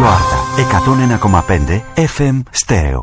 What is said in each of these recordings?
Ράδιο Άρτα 101,5 FM Στέρεο.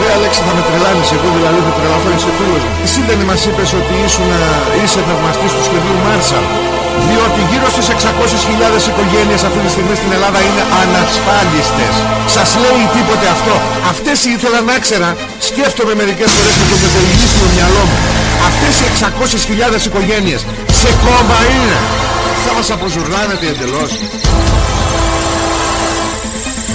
Ρε Αλέξη θα με τρελάνεις εγώ δηλαδή θα τρελαθώ είσαι φίλος μου Εσύ δεν μας είπες ότι ήσουν, είσαι θαυμαστής του σχεδίου Μάρσαλ; Διότι γύρω στις 600.000 οικογένειες αυτή τη στιγμή στην Ελλάδα είναι ανασφάλιστες. Σας λέει τίποτε αυτό. Αυτές ήθελα να ξέρα, σκέφτομαι μερικές φορές με το μετελγίσιμο μυαλό μου. Αυτές οι 600.000 οικογένειες σε κόμμα είναι. Θα μας αποζουρλάνετε εντελώς.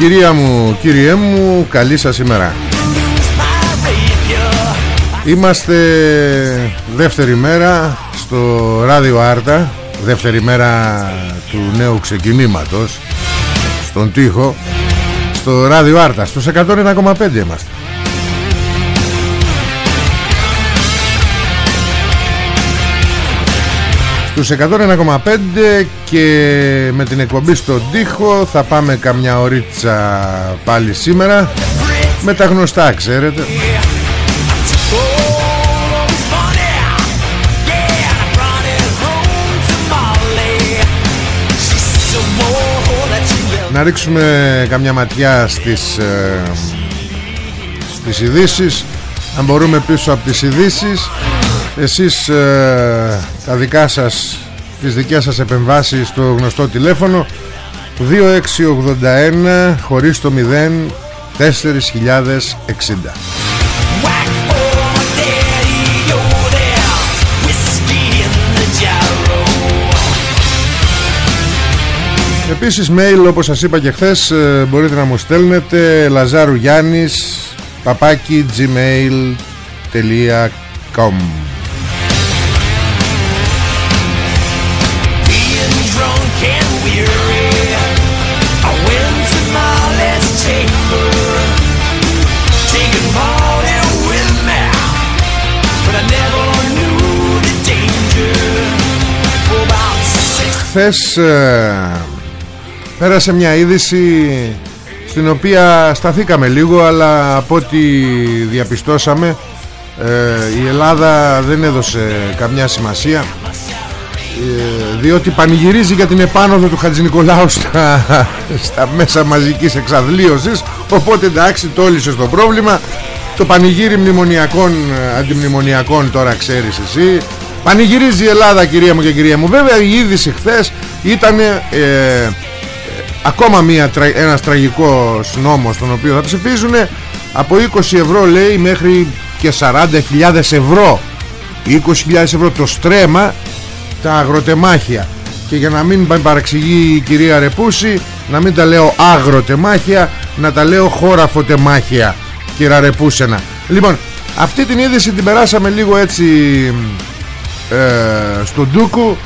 Κυρία μου, κύριέ μου, καλή σας ημέρα. Είμαστε δεύτερη μέρα στο ράδιο Άρτα Δεύτερη μέρα του νέου ξεκινήματος Στον τοίχο Στο ράδιο Άρτα, στους 101,5 είμαστε Στους 101,5 και με την εκπομπή στον τοίχο θα πάμε καμιά ωρίτσα πάλι σήμερα με τα γνωστά ξέρετε Να ρίξουμε καμιά ματιά στις, ε, στις ειδήσεις. Αν μπορούμε πίσω από τις ειδήσεις εσείς ε, τα δικά σας τις δικές σας επεμβάσεις στο γνωστό τηλέφωνο 2681 χωρίς το 0 4060 Επίσης mail όπως σας είπα και χθες ε, μπορείτε να μου στέλνετε Λαζάρου Γιάννης παπάκι gmail.com χθες ε, πέρασε μια είδηση στην οποία σταθήκαμε λίγο αλλά από ό,τι διαπιστώσαμε ε, η Ελλάδα δεν έδωσε καμιά σημασία ε, διότι πανηγυρίζει για την επάνωδο του Χατζη Νικολάου στα, στα μέσα μαζικής εξαδλίωσης. Οπότε εντάξει τόλισε το πρόβλημα. Το πανηγύρι μνημονιακών ε, αντιμνημονιακών τώρα ξέρεις εσύ Πανηγυρίζει η Ελλάδα κυρία μου και κυρία μου. Βέβαια η είδηση χθες ήταν ε, ε, Ακόμα μια, ένας τραγικός νόμος Τον οποίο θα ψηφίζουν Από 20 ευρώ λέει μέχρι και 40.000 ευρώ. 20.000 ευρώ το στρέμα Τα αγροτεμάχια. Και για να μην παραξηγεί η κυρία Ρεπούση Να μην τα λέω αγροτεμάχια Να τα λέω χώραφοτεμάχια Κυρία Ρεπούσενα. Λοιπόν αυτή την είδηση την περάσαμε λίγο έτσι ε, στον Ντούκου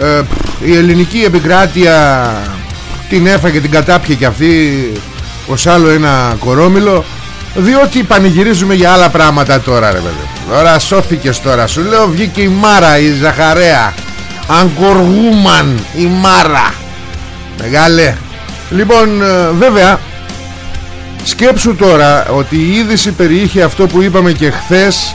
ε, η ελληνική επικράτεια την έφαγε την κατάπιε και αυτή ως άλλο ένα κορόμιλο Διότι πανηγυρίζουμε για άλλα πράγματα τώρα ρε παιδί. Τώρα σώθηκες τώρα. Σου λέω βγήκε η Μάρα η Ζαχαρέα. Αγκοργούμαν η Μάρα. Μεγάλε. Λοιπόν ε, βέβαια Σκέψου τώρα ότι η είδηση περιείχε αυτό που είπαμε και χθες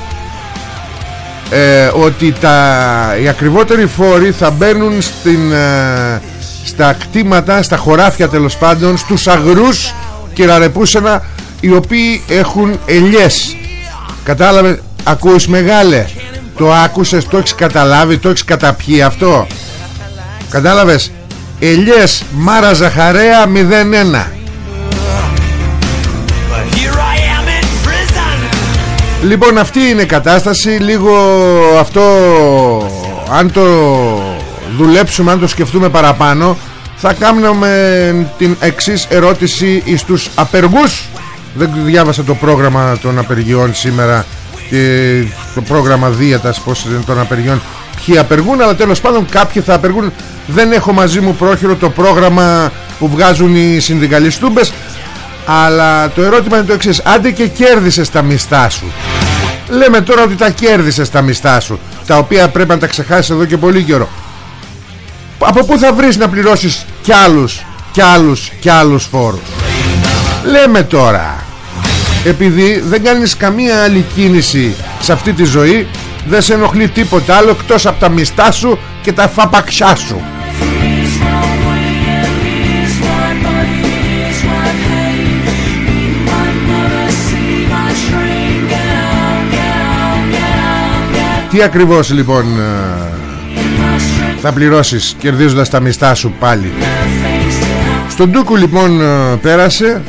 ε, Ότι τα, οι ακριβότεροι φόροι θα μπαίνουν στην, ε, στα κτήματα, στα χωράφια τέλος πάντων Στους αγρούς και ραρεπούσενα οι οποίοι έχουν ελιές. Κατάλαβε, ακούς μεγάλε. Το άκουσες, το έχεις καταλάβει, το έχεις καταπιεί αυτό. Κατάλαβες; Ελιές Μάρα Ζαχαρέα 01 Λοιπόν αυτή είναι η κατάσταση. Λίγο αυτό Αν το δουλέψουμε Αν το σκεφτούμε παραπάνω Θα κάνουμε την εξής ερώτηση Στους απεργούς. Δεν διάβασα το πρόγραμμα των απεργιών σήμερα και Το πρόγραμμα δίαιτας Πώς είναι των απεργιών Ποιοι απεργούν αλλά τέλος πάντων κάποιοι θα απεργούν. Δεν έχω μαζί μου πρόχειρο το πρόγραμμα Που βγάζουν οι συνδικαλιστούμπες αλλά το ερώτημα είναι το εξής. Άντε και κέρδισες τα μισθά σου. Λέμε τώρα ότι τα κέρδισες τα μισθά σου Τα οποία πρέπει να τα ξεχάσεις εδώ και πολύ καιρό. Από πού θα βρεις να πληρώσεις κι άλλους Κι άλλους κι άλλους φόρους; Λέμε τώρα. Επειδή δεν κάνεις καμία άλλη κίνηση Σε αυτή τη ζωή Δεν σε ενοχλεί τίποτα άλλο Εκτός από τα μισθά σου και τα φαπαξιά σου Τι ακριβώς λοιπόν ε, θα πληρώσεις κερδίζοντας τα μισθά σου πάλι; Στον Ντούκου λοιπόν ε, πέρασε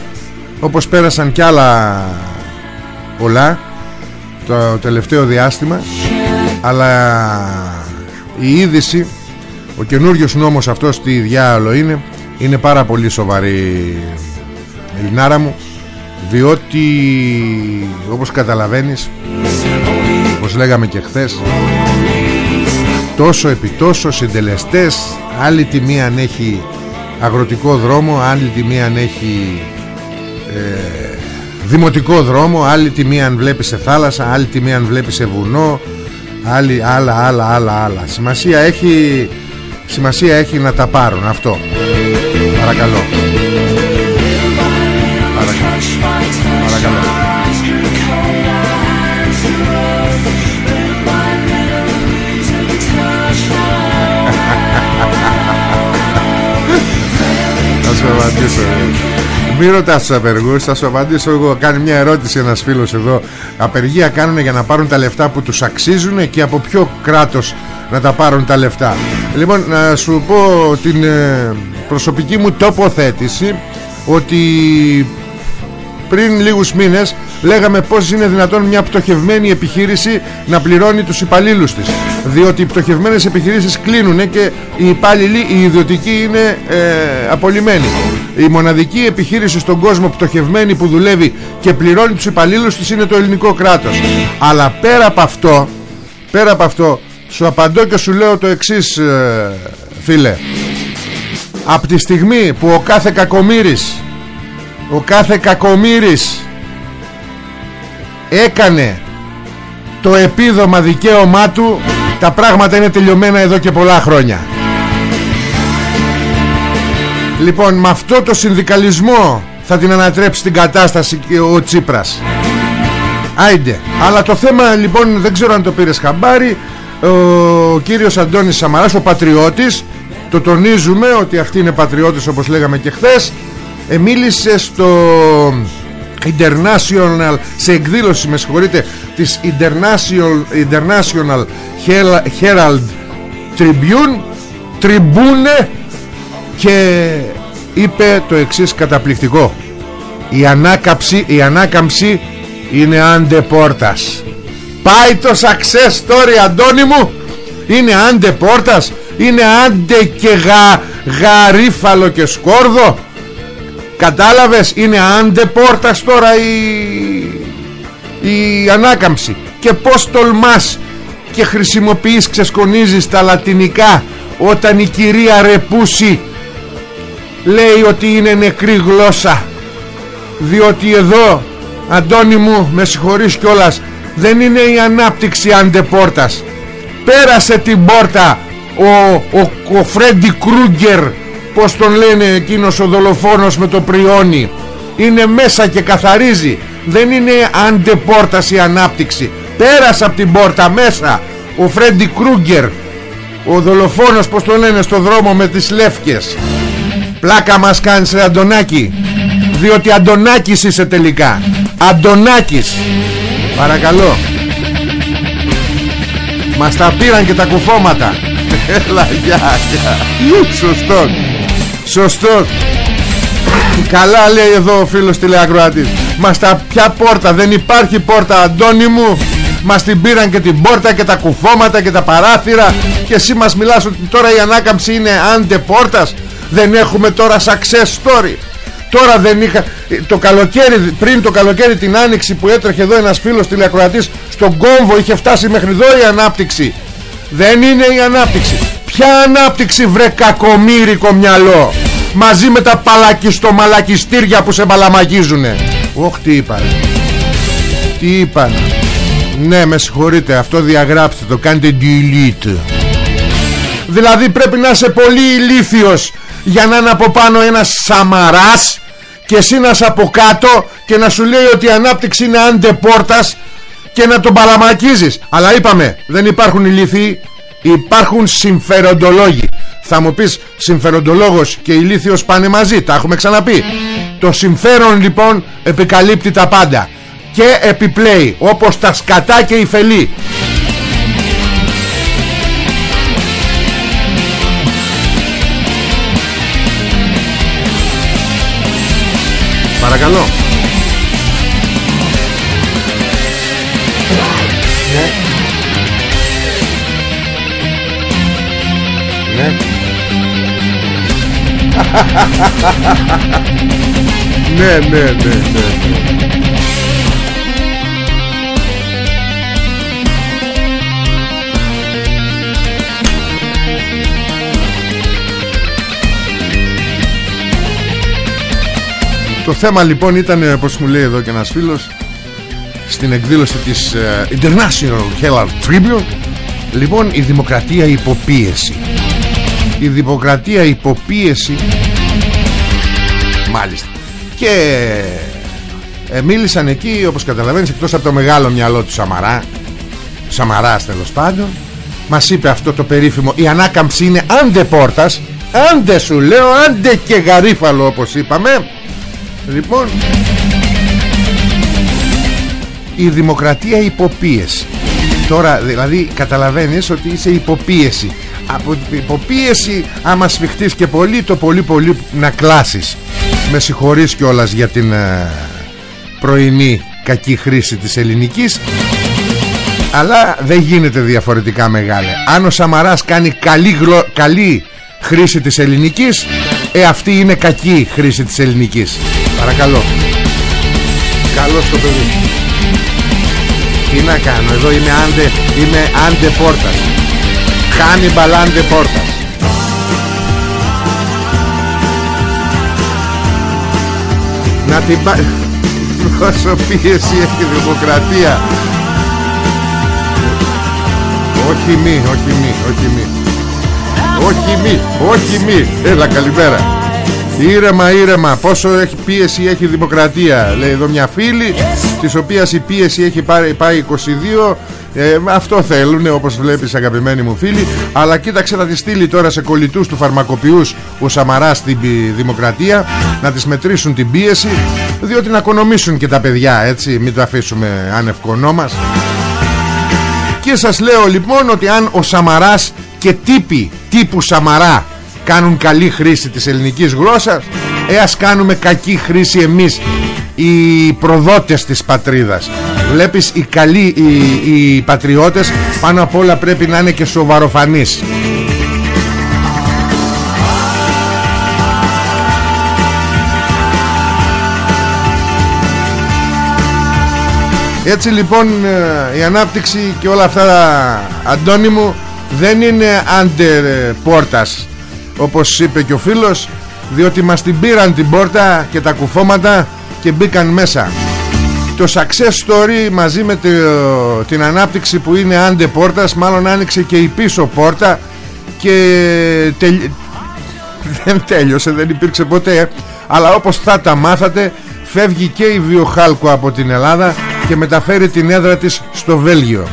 όπως πέρασαν κι άλλα πολλά το τελευταίο διάστημα αλλά η είδηση ο καινούριος νόμος αυτός τι διάολο είναι είναι πάρα πολύ σοβαρή Ελληνάρα μου διότι όπως καταλαβαίνεις όπως λέγαμε και χθες τόσο επί τόσο συντελεστές άλλη τη μία αν έχει αγροτικό δρόμο άλλη τη μία αν έχει ε, δημοτικό δρόμο άλλη τη μία αν βλέπεις σε θάλασσα άλλη τη μία αν βλέπεις σε βουνό άλλη, άλλα άλλα άλλα άλλα. Σημασία έχει σημασία έχει να τα πάρουν. Αυτό. Παρακαλώ σου απαντήσω. Μη ρωτάς τους απεργούς Θα σου απαντήσω εγώ. Κάνει μια ερώτηση ένας φίλος εδώ. Απεργία κάνουν για να πάρουν τα λεφτά που τους αξίζουν Και από ποιο κράτος να τα πάρουν τα λεφτά. Λοιπόν να σου πω την ε, προσωπική μου τοποθέτηση Ότι πριν λίγους μήνες λέγαμε πως είναι δυνατόν μια πτωχευμένη επιχείρηση να πληρώνει τους υπαλλήλους της. Διότι οι πτωχευμένες επιχειρήσεις κλείνουν και οι υπάλληλοι, οι ιδιωτικοί είναι ε, απολυμμένοι. Η μοναδική επιχείρηση στον κόσμο πτωχευμένη που δουλεύει και πληρώνει τους υπαλλήλους της είναι το ελληνικό κράτος. Αλλά πέρα από αυτό πέρα από αυτό σου απαντώ και σου λέω το εξής ε, φίλε. Από τη στιγμή που ο κάθε κακομύρης ο κάθε κακομύρης έκανε το επίδομα δικαίωμά του. Τα πράγματα είναι τελειωμένα εδώ και πολλά χρόνια. Λοιπόν με αυτό το συνδικαλισμό θα την ανατρέψει την κατάσταση και ο Τσίπρας. Άιντε. Αλλά το θέμα λοιπόν δεν ξέρω αν το πήρες χαμπάρι. Ο κύριος Αντώνης Σαμαράς Ο πατριώτης Το τονίζουμε ότι αυτοί είναι πατριώτες όπως λέγαμε και χθες ε, Μίλησε στο International σε εκδήλωση με συγχωρείτε της International, International Herald Tribune Tribune και είπε το εξής καταπληκτικό. Η ανάκαμψη, η ανάκαμψη είναι άντε πόρτας πάει το success story Αντώνη μου. Είναι άντε πόρτας είναι άντε και γα, γαρίφαλο και σκόρδο Κατάλαβες είναι άντε πόρτας τώρα η, η ανάκαμψη. Και πως τολμάς και χρησιμοποιείς ξεσκονίζεις τα λατινικά Όταν η κυρία Ρεπούση λέει ότι είναι νεκρή γλώσσα. Διότι εδώ Αντώνη μου με συγχωρείς κιόλας δεν είναι η ανάπτυξη αντεπόρτας. Πέρασε την πόρτα ο, ο, ο Φρέντι Κρούγκερ πως τον λένε εκείνος ο δολοφόνος με το πριόνι. Είναι μέσα και καθαρίζει. Δεν είναι αντεπόρτας η ανάπτυξη. Πέρασε από την πόρτα μέσα. Ο Φρέντι Κρούγκερ. Ο δολοφόνος πως τον λένε στο δρόμο με τις λεύκες. Πλάκα μας κάνεις ρε Αντωνάκη. Διότι Αντωνάκης είσαι τελικά. Αντωνάκης. Παρακαλώ. Μας τα πήραν και τα κουφώματα. Έλα γεια γεια. Σωστός Σωστό. Καλά λέει εδώ ο φίλος τηλεακροατής. Μας τα πια πόρτα Δεν υπάρχει πόρτα Αντώνη μου. Μας την πήραν και την πόρτα και τα κουφώματα και τα παράθυρα. Και εσύ μας μιλάς ότι τώρα η ανάκαμψη είναι άντε πόρτας. Δεν έχουμε τώρα success story. Τώρα δεν είχα το καλοκαίρι, πριν το καλοκαίρι την άνοιξη που έτρεχε εδώ ένας φίλος τηλεακροατής στον κόμβο είχε φτάσει μέχρι εδώ η ανάπτυξη. Δεν είναι η ανάπτυξη ποια ανάπτυξη βρε κακομύρικο μυαλό; Μαζί με τα παλακιστομαλακιστήρια που σε μπαλαμαγίζουνε. Όχ τι είπαν τι είπαν ναι με συγχωρείτε αυτό διαγράψτε το κάντε delete. Δηλαδή πρέπει να είσαι πολύ ηλίθιος για να είναι από πάνω ένας Σαμαράς και εσύ να από κάτω και να σου λέει ότι η ανάπτυξη είναι αντεπόρτας και να τον παλαμακίζεις. Αλλά είπαμε δεν υπάρχουν ηλίθιοι υπάρχουν συμφεροντολόγοι. Θα μου πεις συμφεροντολόγος και ηλίθιος πάνε μαζί τα έχουμε ξαναπεί. Το συμφέρον λοιπόν επικαλύπτει τα πάντα. Και επιπλέει όπως τα σκατά και η φελή. Παρακαλώ Ναι Ναι ναι ναι ναι. Το θέμα λοιπόν ήταν πως μου λέει εδώ και ένας φίλος Στην εκδήλωση της uh, International Herald Tribune Λοιπόν η δημοκρατία υποπίεση Η δημοκρατία υποπίεση. Μάλιστα. Και ε, μίλησαν εκεί όπως καταλαβαίνεις Εκτός από το μεγάλο μυαλό του Σαμαρά Σαμαράς τέλος πάντων Μας είπε αυτό το περίφημο Η ανάκαμψη είναι άντε πόρτας Άντε σου λέω άντε και γαρίφαλο όπως είπαμε Λοιπόν Η δημοκρατία υποπίεση. Τώρα δηλαδή καταλαβαίνεις ότι είσαι υποπίεση Από υποπίεση άμα σφιχτείς και πολύ Το πολύ πολύ να κλάσεις. Με συγχωρείς κιόλας για την ε, πρωινή κακή χρήση της ελληνικής αλλά δεν γίνεται διαφορετικά μεγάλη Αν ο Σαμαράς κάνει καλή, καλή χρήση της ελληνικής Ε αυτή είναι κακή χρήση της ελληνικής. Παρακαλώ. Καλώς το παιδί. Τι να κάνω Εδώ είμαι άντε Είμαι άντε πόρτας Χάνει μπαλάντε πόρτας. Να την πά... Όσο πίεση έχει δημοκρατία. Όχι μη, όχι μη, όχι μη. Όχι μη, όχι μη. Έλα καλημέρα. Ήρεμα ήρεμα Πόσο έχει πίεση έχει η δημοκρατία. Λέει εδώ μια φίλη Της οποίας η πίεση έχει πάει, πάει 22 ε, Αυτό θέλουν όπως βλέπεις αγαπημένοι μου φίλοι. Αλλά κοίταξε θα τη στείλει τώρα σε κολλητούς του φαρμακοποιούς Ο Σαμαράς στην δημοκρατία Να τις μετρήσουν την πίεση Διότι να οικονομήσουν και τα παιδιά έτσι. Μην το αφήσουμε ανευκονό μας. Και σας λέω λοιπόν ότι αν ο Σαμαράς και τύποι τύπου Σαμαρά κάνουν καλή χρήση της ελληνικής γλώσσας ε ας κάνουμε κακή χρήση εμείς οι προδότες της πατρίδας βλέπεις οι καλοί οι, οι πατριώτες πάνω απ' όλα πρέπει να είναι και σοβαροφανείς. Έτσι λοιπόν ε, η ανάπτυξη και όλα αυτά Αντώνη μου δεν είναι άντερ πόρτας όπως είπε και ο φίλος διότι μας την πήραν την πόρτα και τα κουφώματα και μπήκαν μέσα το success story μαζί με την ανάπτυξη που είναι άντε πόρτας μάλλον άνοιξε και η πίσω πόρτα και δεν τέλειωσε δεν υπήρξε ποτέ αλλά όπως θα τα μάθατε φεύγει και η Βιοχάλκο από την Ελλάδα και μεταφέρει την έδρα της στο Βέλγιο.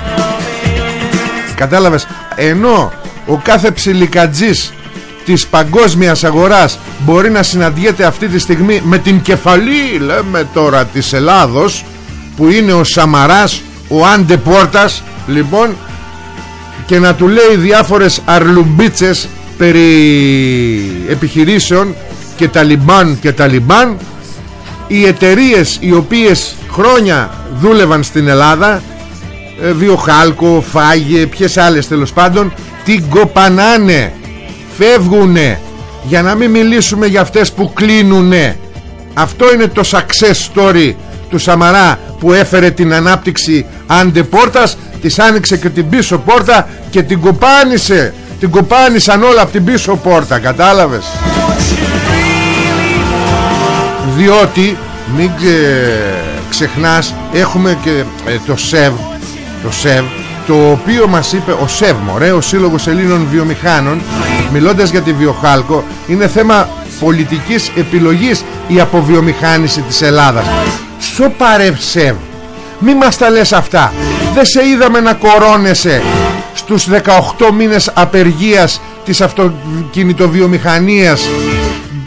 Κατάλαβες; Ενώ ο κάθε ψιλικατζής της παγκόσμιας αγοράς μπορεί να συναντιέται αυτή τη στιγμή με την κεφαλή λέμε τώρα της Ελλάδος που είναι ο Σαμαράς ο Άντε Πόρτας λοιπόν και να του λέει διάφορες αρλουμπίτσες περί επιχειρήσεων και ταλιμπάν και ταλιμπάν. Οι εταιρείες οι οποίες χρόνια δούλευαν στην Ελλάδα ε, Βιοχάλκο, Φάγε, ποιες άλλες τέλος πάντων την κοπανάνε φεύγουνε για να μην μιλήσουμε για αυτές που κλείνουνε. Αυτό είναι το success story του Σαμαρά που έφερε την ανάπτυξη αντεπόρτας της άνοιξε και την πίσω πόρτα και την κοπάνισε την κοπάνισαν όλα από την πίσω πόρτα κατάλαβες; Διότι μην ξεχνάς έχουμε και ε, το ΣΕΒ το ΣΕΒ το οποίο μας είπε ο ΣΕΒ μωρέ, ο Σύλλογος Ελλήνων Βιομηχάνων μιλώντας για τη Βιοχάλκο είναι θέμα πολιτικής επιλογής η αποβιομηχάνηση της Ελλάδας. Σο παρε ΣΕΒ μη μας τα λες αυτά. Δεν σε είδαμε να κορώνεσαι στους 18 μήνες απεργίας της αυτοκινητοβιομηχανίας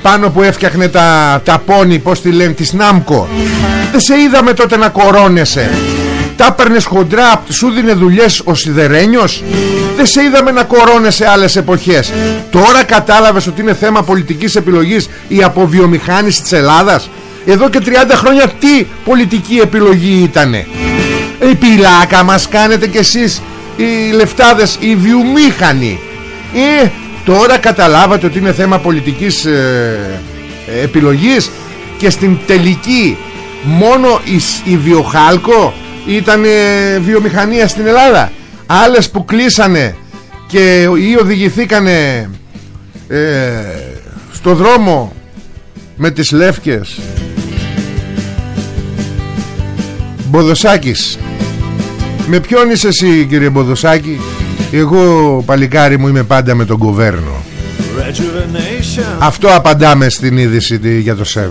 πάνω που έφτιαχνε τα, τα πόνι πως τη λένε της Νάμκο. Δεν σε είδαμε τότε να κορώνεσαι τα έπαιρνες χοντρά σου δίνε δουλειές ο Σιδερένιος; Δεν σε είδαμε να κορώνεσαι άλλες εποχές. Τώρα κατάλαβες ότι είναι θέμα πολιτικής επιλογής η αποβιομηχάνηση της Ελλάδας; Εδώ και 30 χρόνια τι πολιτική επιλογή ήτανε; Η πιλάκα μας κάνετε κι εσείς οι λεφτάδες οι βιομήχανοι. Ε, τώρα καταλάβατε ότι είναι θέμα πολιτικής ε, επιλογής και στην τελική μόνο η, η Βιοχάλκο ήταν βιομηχανία στην Ελλάδα. Άλλες που κλείσανε και ή οδηγηθήκανε ε, στο δρόμο με τις λεύκες. Μποδοσάκης. Με ποιον είσαι εσύ κύριε Μποδοσάκη; Εγώ παλικάρι μου είμαι πάντα με τον κοβέρνο. Αυτό απαντάμε στην είδηση για το ΣΕΒ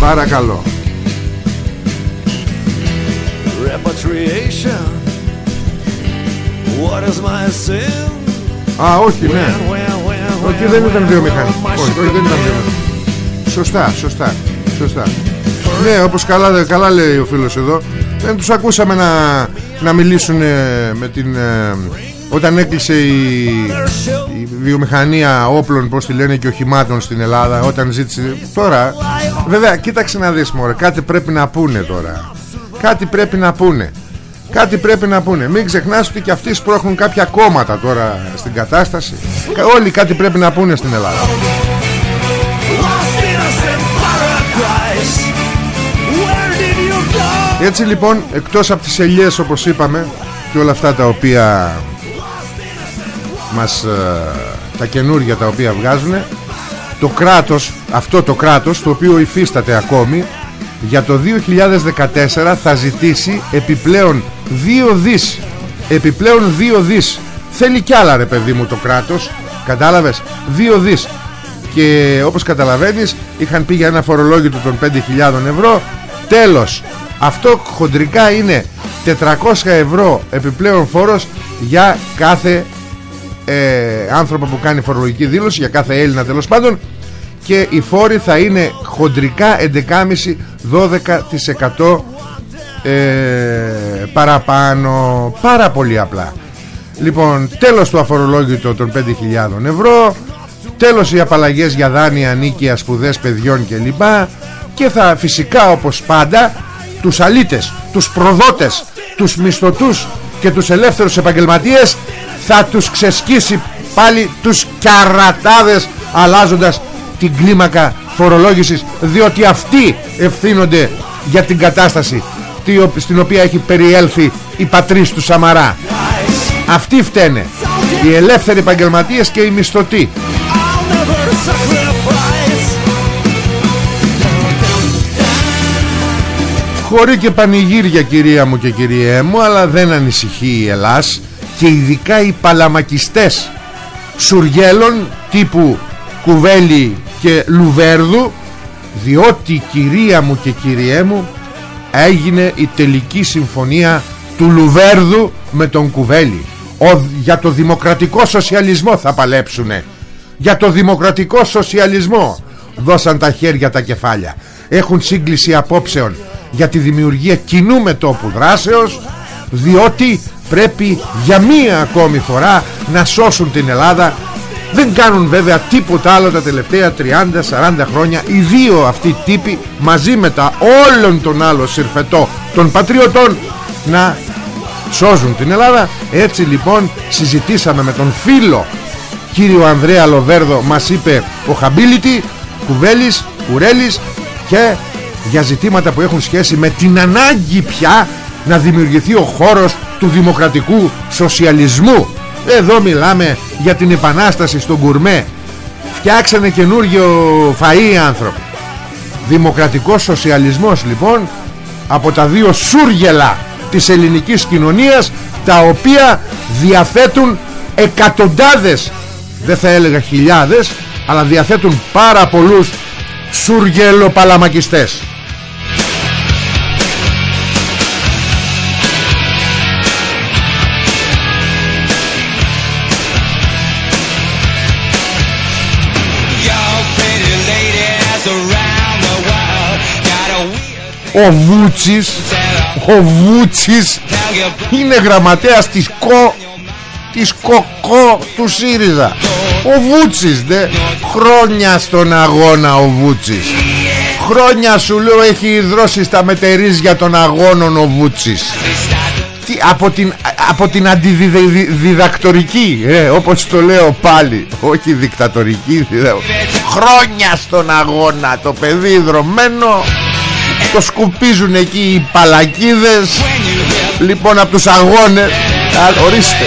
Παρακαλώ Α, όχι, ναι. Όχι, δεν ήταν βιομηχανή. Όχι, δεν ήταν βιομηχανή. Σωστά, σωστά, σωστά. Ναι, όπως καλά, καλά λέει ο φίλος εδώ. Δεν τους ακούσαμε να, να μιλήσουν με την... Ε, όταν έκλεισε η, η βιομηχανία όπλων πως τη λένε και οχημάτων στην Ελλάδα όταν ζήτησε τώρα βέβαια κοίταξε να δεις μωρέ κάτι πρέπει να πούνε τώρα. Κάτι πρέπει να πούνε. Κάτι πρέπει να πούνε. Μην ξεχνάς ότι και αυτοί σπρώχνουν κάποια κόμματα τώρα στην κατάσταση. Όλοι κάτι πρέπει να πούνε στην Ελλάδα. Έτσι λοιπόν εκτός από τις ελιές όπως είπαμε και όλα αυτά τα οποία μας ε, τα καινούργια τα οποία βγάζουν. Το κράτος, αυτό το κράτος το οποίο υφίσταται ακόμη για το 2014 θα ζητήσει επιπλέον 2 δις. Επιπλέον 2 δις. Θέλει κι άλλα ρε παιδί μου το κράτος. Κατάλαβες; 2 δις. Και όπως καταλαβαίνεις είχαν πει για ένα φορολόγητο των 5.000 ευρώ. Τέλος. Αυτό χοντρικά είναι 400 ευρώ επιπλέον φόρος για κάθε ε, άνθρωπο που κάνει φορολογική δήλωση για κάθε Έλληνα τέλος πάντων και οι φόροι θα είναι χοντρικά 11,5-12% ε, παραπάνω. Πάρα πολύ απλά. Λοιπόν τέλος του αφορολόγητο των 5.000 ευρώ τέλος οι απαλλαγές για δάνεια νίκια σπουδές παιδιών κλπ. Και θα φυσικά όπως πάντα τους αλίτες, τους προδότες, τους μισθωτούς και τους ελεύθερους επαγγελματίες θα τους ξεσκίσει πάλι τους καρατάδες αλλάζοντας την κλίμακα φορολόγησης διότι αυτοί ευθύνονται για την κατάσταση στην οποία έχει περιέλθει η πατρίς του Σαμαρά. Αυτοί φταίνε οι ελεύθεροι επαγγελματίες και οι μισθωτοί. Χωρί και πανηγύρια κυρία μου και κυριέ μου αλλά δεν ανησυχεί η Ελλάς και ειδικά οι παλαμακιστές σουργέλων τύπου Κουβέλη και Λουβέρδου διότι κυρία μου και κυριέ μου έγινε η τελική συμφωνία του Λουβέρδου με τον Κουβέλη. Ο, για το δημοκρατικό σοσιαλισμό θα παλέψουνε. Για το δημοκρατικό σοσιαλισμό δώσαν τα χέρια τα κεφάλια. Έχουν σύγκληση απόψεων για τη δημιουργία κοινού μετόπου δράσεως διότι πρέπει για μία ακόμη φορά να σώσουν την Ελλάδα. Δεν κάνουν βέβαια τίποτα άλλο τα τελευταία 30-40 χρόνια οι δύο αυτοί τύποι μαζί με τα όλων των άλλων συρφετό των πατριωτών να σώζουν την Ελλάδα. Έτσι λοιπόν συζητήσαμε με τον φίλο κύριο Ανδρέα Λοβέρδο μας είπε ο Χαμπίλιτη Κουβέλης, Κουρέλης και για ζητήματα που έχουν σχέση με την ανάγκη πια να δημιουργηθεί ο χώρος του δημοκρατικού σοσιαλισμού. Εδώ μιλάμε για την επανάσταση στον κουρμέ. Φτιάξανε καινούργιο φαΐ οι άνθρωποι. Δημοκρατικός σοσιαλισμός λοιπόν από τα δύο σούργελα της ελληνικής κοινωνίας τα οποία διαθέτουν εκατοντάδες δεν θα έλεγα χιλιάδες αλλά διαθέτουν πάρα πολλούς σούργελο-παλαμακιστές Ο Βούτσης Ο Βούτσης Είναι γραμματέας της ΚΟ Της ΚΟΚΟ του ΣΥΡΙΖΑ. Ο Βούτσης δε Χρόνια στον αγώνα ο Βούτσης. Χρόνια σου λέω έχει δρώσει στα μετερίζια των αγώνων ο Βούτσης. Τι, από, την, από την αντιδιδακτορική ε, Όπως το λέω πάλι. Όχι δικτατορική Χρόνια στον αγώνα Το παιδί δρομένο το σκουπίζουν εκεί οι παλακίδες Λοιπόν από τους αγώνες Ορίστε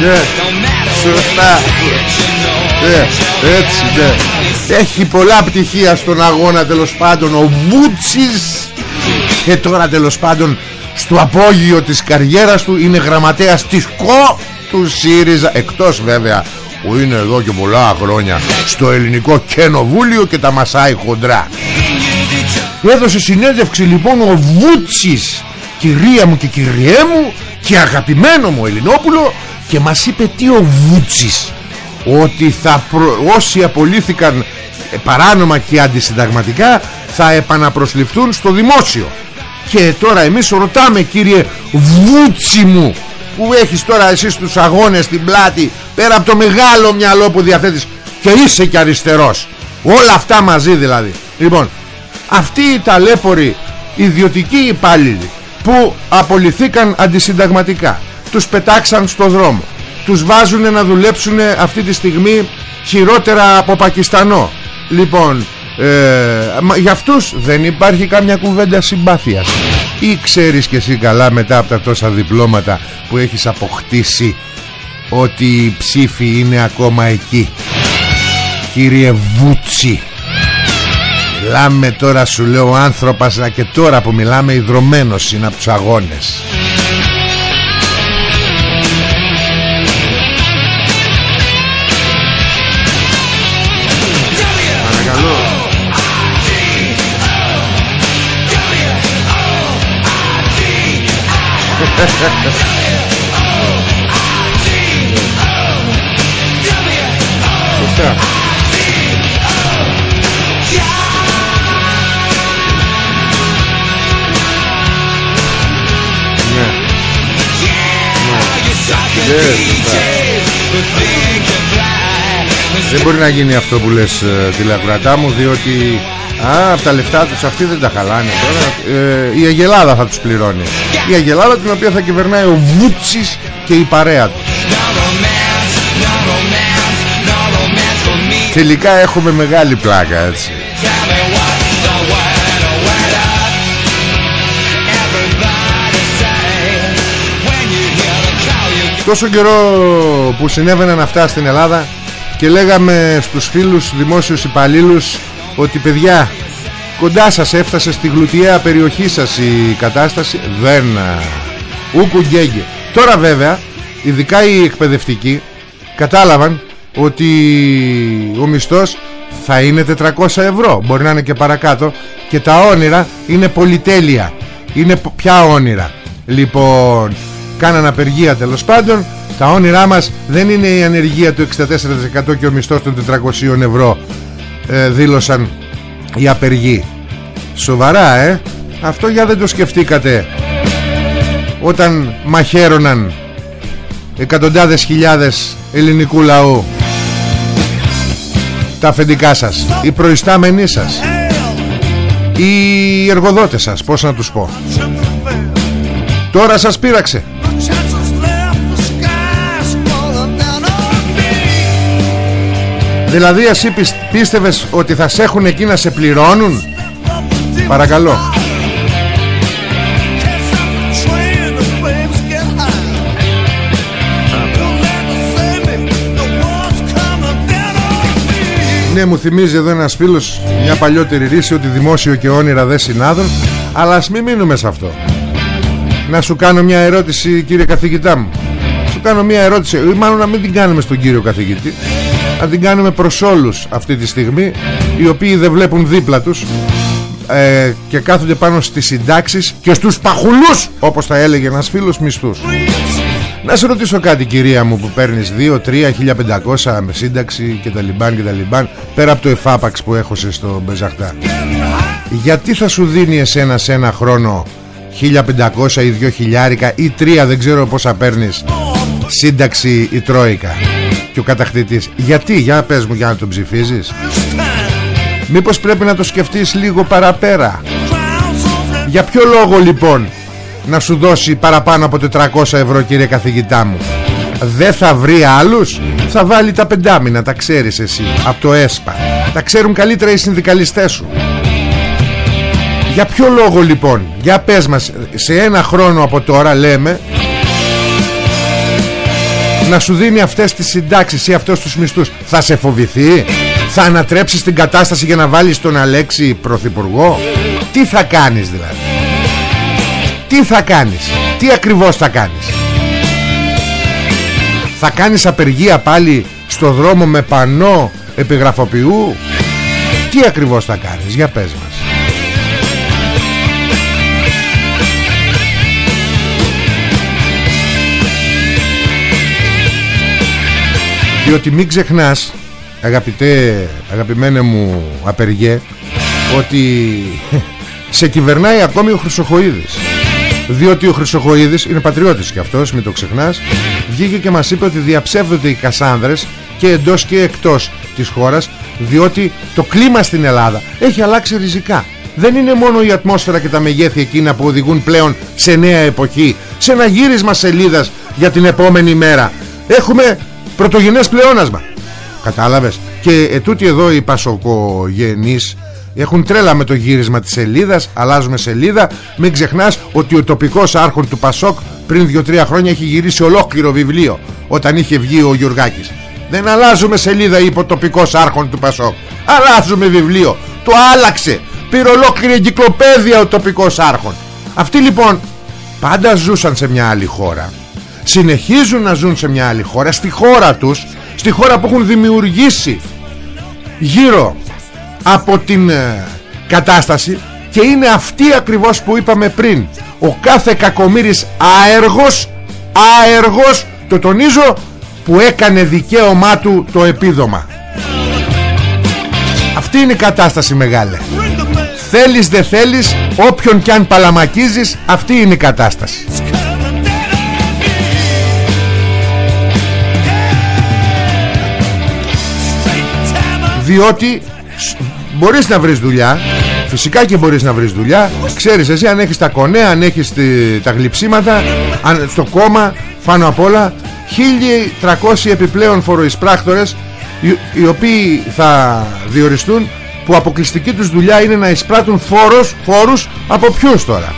ναι. Σωστά ναι. Έτσι ναι. Έχει πολλά πτυχία στον αγώνα τέλος πάντων Ο Βούτσης Και τώρα τέλος πάντων Στο απόγειο της καριέρας του Είναι γραμματέας της ΚΟ Του ΣΥΡΙΖΑ Εκτός βέβαια που είναι εδώ και πολλά χρόνια στο ελληνικό κοινοβούλιο και τα μασάει χοντρά. Έδωσε συνέντευξη λοιπόν ο Βούτσης κυρία μου και κυριέ μου και αγαπημένο μου Ελληνόπουλο και μας είπε τι ο Βούτσης ότι θα όσοι απολύθηκαν παράνομα και αντισυνταγματικά θα επαναπροσληφθούν στο δημόσιο. Και τώρα εμείς ρωτάμε κύριε Βούτσι μου που έχεις τώρα εσύ στους αγώνες στην πλάτη πέρα από το μεγάλο μυαλό που διαθέτεις και είσαι και αριστερός. Όλα αυτά μαζί δηλαδή. Λοιπόν αυτοί οι ταλέποροι ιδιωτικοί υπάλληλοι που απολυθήκαν αντισυνταγματικά τους πετάξαν στο δρόμο τους βάζουν να δουλέψουν αυτή τη στιγμή χειρότερα από Πακιστανό. Λοιπόν ε, για αυτούς δεν υπάρχει κάμια κουβέντα συμπάθειας ή ξέρεις και εσύ καλά μετά από τα τόσα διπλώματα που έχεις αποκτήσει ότι η ψήφη είναι ακόμα εκεί. Κύριε Βούτσι Μιλάμε τώρα σου λέω άνθρωπος και τώρα που μιλάμε ιδρωμένος είναι από τους αγώνες Σωστά. Ναι. Ναι. Δεν μπορεί να γίνει αυτό που λες ε, τηλεακροατά μου Διότι Α, από τα λεφτά τους αυτοί δεν τα χαλάνε τώρα ε, Η Αγελάδα θα τους πληρώνει Η Αγελάδα την οποία θα κυβερνάει ο Βούτσης και η παρέα του. Τελικά έχουμε μεγάλη πλάκα έτσι. Τόσο καιρό που συνέβαιναν αυτά στην Ελλάδα και λέγαμε στους φίλους δημόσιους υπαλλήλους ότι παιδιά κοντά σας έφτασε στη γλουτιαία περιοχή σας η κατάσταση. Δεν. Ούκου γκέγκε. Τώρα βέβαια ειδικά οι εκπαιδευτικοί κατάλαβαν ότι ο μισθός θα είναι 400 ευρώ. Μπορεί να είναι και παρακάτω. Και τα όνειρα είναι πολυτέλεια. Είναι πια όνειρα. Λοιπόν κάναν απεργία τέλος πάντων. Τα όνειρά μας δεν είναι η ανεργία του 64% και ο μισθός των 400 ευρώ ε, δήλωσαν οι απεργοί σοβαρά ε. Αυτό για δεν το σκεφτήκατε. Όταν μαχαίρωναν εκατοντάδες χιλιάδες ελληνικού λαού. Τα αφεντικά σας οι προϊστάμενοι σας οι εργοδότες σας πως να τους πω. Τώρα σας πείραξε Δηλαδή εσύ πίστευες ότι θα σε έχουν εκεί να σε πληρώνουν; Παρακαλώ. Ναι μου θυμίζει εδώ ένας φίλος Μια παλιότερη ρίση ότι δημόσιο και όνειρα δεν συνάδουν Αλλά ας μην μείνουμε σε αυτό. Να σου κάνω μια ερώτηση κύριε καθηγητά μου. Σου κάνω μια ερώτηση Ή μάλλον να μην την κάνουμε στον κύριο καθηγητή Να την κάνουμε προς όλους αυτή τη στιγμή Οι οποίοι δεν βλέπουν δίπλα τους ε, και κάθονται πάνω στις συντάξεις και στους παχουλούς όπως θα έλεγε ένας φίλος μισθούς. Να σε ρωτήσω κάτι κυρία μου που παίρνεις 2, 3, 1500 με σύνταξη και τα λιμπάν και τα λιμπάν πέρα από το εφάπαξ που έχωσε στο Μπεζαχτά γιατί θα σου δίνει εσένα σε ένα χρόνο 1500 ή 2000 ή 3 δεν ξέρω πόσα παίρνεις σύνταξη η Τρόικα; Και ο κατακτητής. Γιατί για πες μου για να τον ψηφίζεις; Μήπως πρέπει να το σκεφτείς λίγο παραπέρα; Για ποιο λόγο λοιπόν Να σου δώσει παραπάνω από 400 ευρώ κύριε καθηγητά μου; Δεν θα βρει άλλους; Θα βάλει τα πεντάμινα Τα ξέρεις εσύ Από το ΕΣΠΑ. Τα ξέρουν καλύτερα οι συνδικαλιστές σου. Για ποιο λόγο λοιπόν Για πες μας Σε ένα χρόνο από τώρα λέμε να σου δίνει αυτές τις συντάξεις ή αυτούς τους μισθούς. Θα σε φοβηθεί; Θα ανατρέψεις την κατάσταση για να βάλεις τον Αλέξη Πρωθυπουργό; Τι θα κάνεις δηλαδή; Τι θα κάνεις; Τι ακριβώς θα κάνεις; Θα κάνεις απεργία πάλι στο δρόμο με πανό επιγραφοποιού; Τι ακριβώς θα κάνεις; Για πες Διότι μην ξεχνάς αγαπητέ, αγαπημένε μου απεργέ ότι σε κυβερνάει ακόμη ο Χρυσοχοίδης. Διότι ο Χρυσοχοίδης είναι πατριώτης και αυτός μην το ξεχνάς. Βγήκε και μας είπε ότι διαψεύδονται οι Κασάνδρες και εντός και εκτός της χώρας διότι το κλίμα στην Ελλάδα έχει αλλάξει ριζικά. Δεν είναι μόνο η ατμόσφαιρα και τα μεγέθη εκείνα που οδηγούν πλέον σε νέα εποχή σε ένα γύρισμα σελίδας για την επόμενη μέρα. Έχουμε πρωτογενές πλεόνασμα. Κατάλαβες. Και ετούτοι εδώ οι πασοκογενείς έχουν τρέλα με το γύρισμα της σελίδας Αλλάζουμε σελίδα. Μην ξεχνάς ότι ο τοπικός άρχον του Πασόκ Πριν 2-3 χρόνια έχει γυρίσει ολόκληρο βιβλίο Όταν είχε βγει ο Γιουργάκης. Δεν αλλάζουμε σελίδα είπε ο τοπικός άρχον του Πασόκ. Αλλάζουμε βιβλίο. Το άλλαξε. Πήρε ολόκληρη εγκυκλοπαίδεια ο τοπικός άρχον. Αυτοί λοιπόν πάντα ζούσαν σε μια άλλη χώρα Συνεχίζουν να ζουν σε μια άλλη χώρα Στη χώρα τους στη χώρα που έχουν δημιουργήσει γύρω από την ε, κατάσταση και είναι αυτή ακριβώς που είπαμε πριν. Ο κάθε κακομύρης άεργος άεργος το τονίζω που έκανε δικαίωμά του το επίδομα. Αυτή είναι η κατάσταση μεγάλη. Θέλεις δεν θέλεις όποιον κι αν παλαμακίζεις αυτή είναι η κατάσταση διότι μπορείς να βρεις δουλειά. Φυσικά και μπορείς να βρεις δουλειά. Ξέρεις εσύ αν έχεις τα κονέα Αν έχεις τα γλυψίματα αν, Στο κόμμα πάνω απ' όλα 1300 επιπλέον φοροεισπράκτορες οι, οι οποίοι θα διοριστούν Που αποκλειστική τους δουλειά είναι να εισπράττουν φόρους, φόρους Από ποιους τώρα;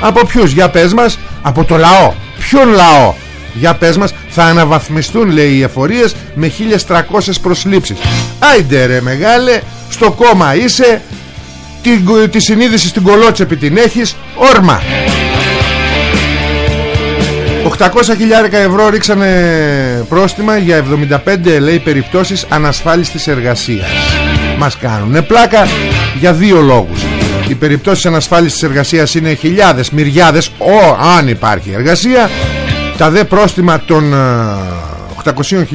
Από ποιους; Για πες μας Από το λαό. Ποιον λαό; Για πες μας θα αναβαθμιστούν λέει οι εφορίες με 1300 προσλήψεις. Άιντε ρε μεγάλε Στο κόμμα είσαι τη, τη συνείδηση στην κολότσεπη την έχεις Όρμα. 800 χιλιάρικα ευρώ ρίξανε πρόστιμα για 75 λέει περιπτώσεις ανασφάλιστης εργασίας. Μας κάνουνε πλάκα για δύο λόγους. Οι περιπτώσεις ανασφάλιστης εργασίας είναι χιλιάδες, μυριάδες ο, Αν υπάρχει εργασία Τα δε πρόστιμα των 800.000